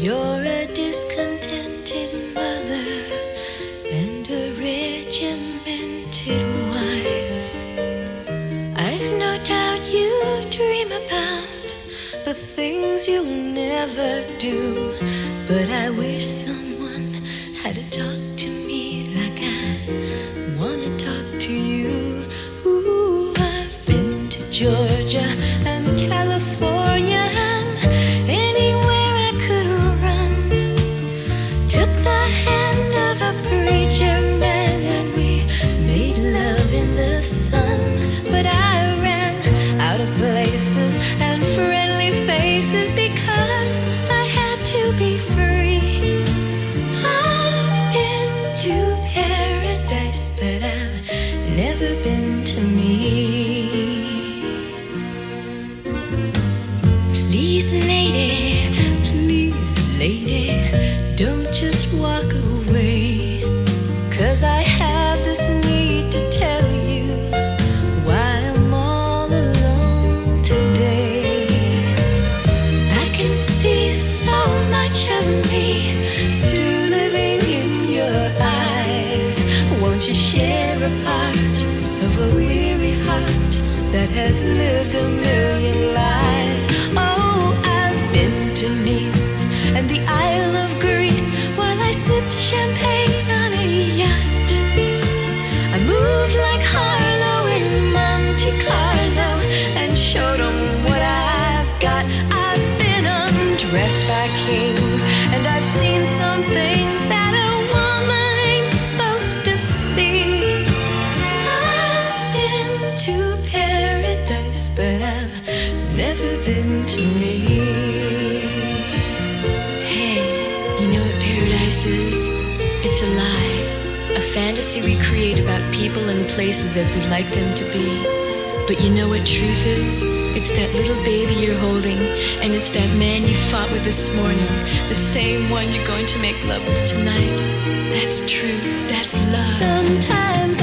You're a discontented mother and a regimented wife. I've no doubt you dream about the things you'll never do, but I wish someone had a talk to me like I wanna talk to you. Ooh, I've been to Georgia and California. Won't share a part of a weary heart that has lived a million lives? Oh, I've been to Nice and the Isle of Greece while I sipped champagne to paradise, but I've never been to me. Hey, you know what paradise is? It's a lie. A fantasy we create about people and places as we'd like them to be. But you know what truth is? It's that little baby you're holding, and it's that man you fought with this morning, the same one you're going to make love with tonight. That's truth. That's love. Sometimes